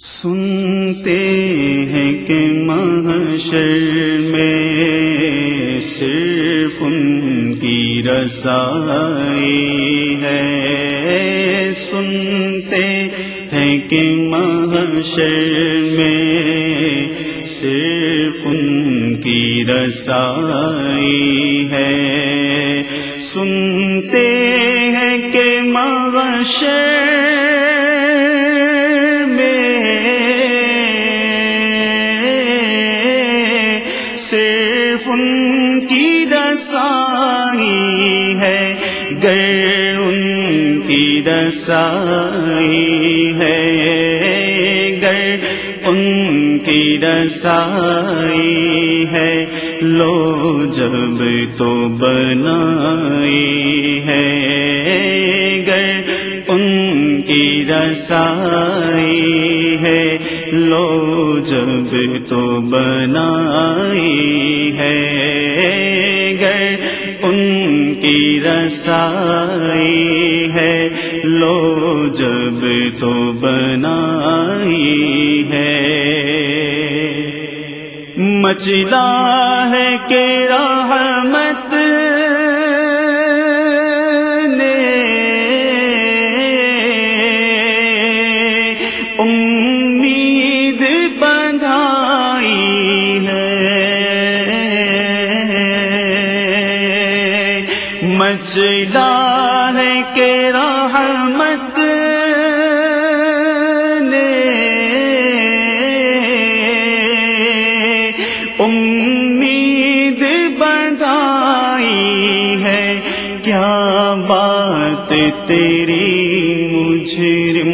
سنتے ہیں کہ محشر میں صرف ان کی رسائی ہے۔ سنتے ہیں کہ محشر میں صرف ان کی رسائی ہے۔ سنتے ہیں کہ محشر ان کی رسائی ہے۔ گر ان کی رسائی ہے۔ گر ان کی رسائی ہے۔ لو جب تو بنائی ہے۔ گر ان کی رسائی ہے۔ لو جب تو بنائی ہے۔ گر ان کی رسائی ہے۔ لو جب تو بنائی ہے۔ مچلا ہے کہ رحمت مچلا ہے رحمت نے امید بدائی ہے۔ کیا بات تیری مجرم؟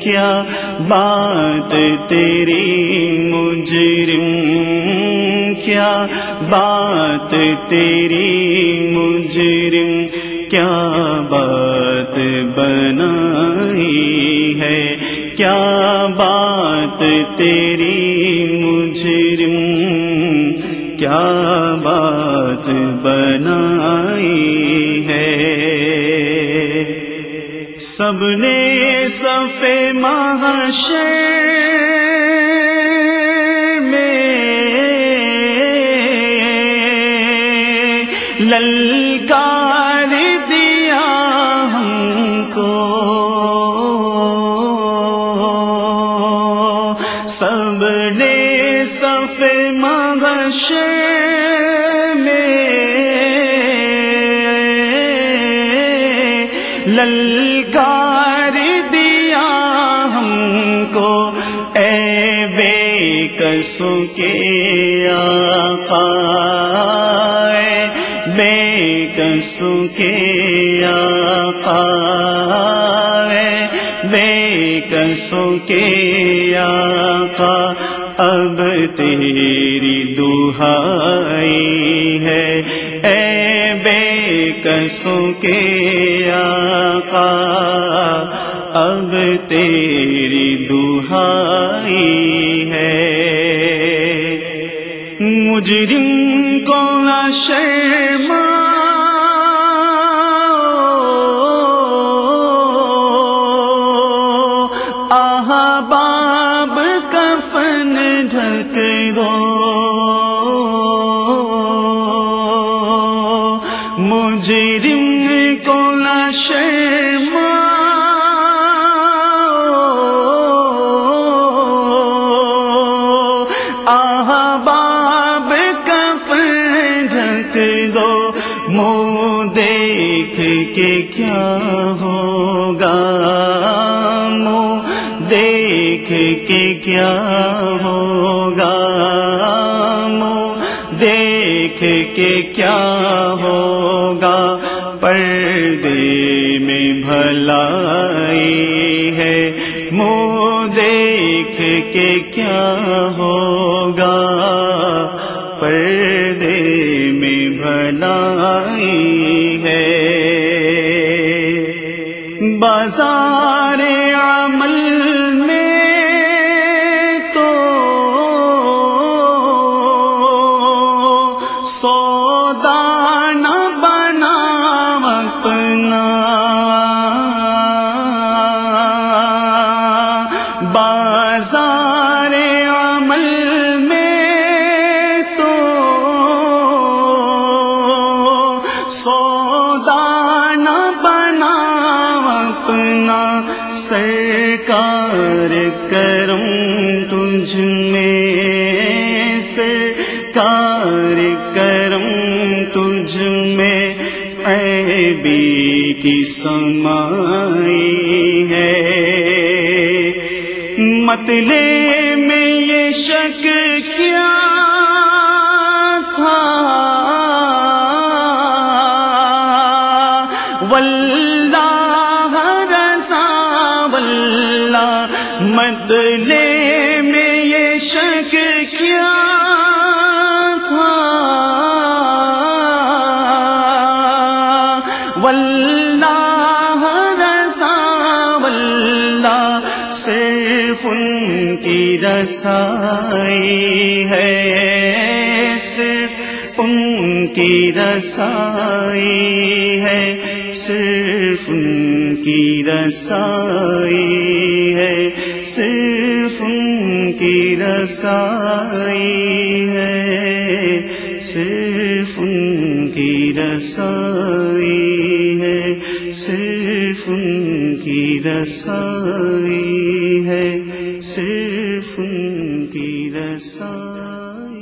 کیا بات تیری مجرم؟ کیا بات تیری مجرم، کیا بات بنائی ہے؟ کیا بات تیری مجرم، کیا بات بنائی ہے؟ سب نے سفے محشر للکار دیا ہم کو۔ سب نے سف مغش میں للکار دیا ہم کو۔ اے بے کسوں کے آقا بے کسو کے آقا بے کسو کے آقا؟ اب تیری دہائی ہے۔ اے بے کسو کے آقا، اب تیری دہائی ہے۔ مجرم کو نہ شرما باب کفن ڈھک دو۔ مجرم کو نہ شرما؟ کے کیا ہوگا؟ منہ دیکھ کے کیا ہوگا؟ منہ دیکھ کے کیا ہوگا؟ پردے میں بھلائی ہے۔ منہ دیکھ کے کیا ہوگا؟ پردے میں بھلائی ہے۔ بازار عمل میں تو سودا سرکار کرم تجھ میں سرکار کرم تجھ میں۔ اے بی کی سمائی ہے۔ متلے میں یہ شک کیا تھا؟ واللہ بدلے میں یہ شک کیا تھا؟ واللہ رضا واللہ صرف ان کی رسائی ہے۔ صرف ان کی رسائی ہے، صرف ان کی رسائی ہے، صرف ان کی رسائی ہے، صرف ان کی رسائی ہے، صرف ان کی رسائی ہے، صرف ان کی رسائی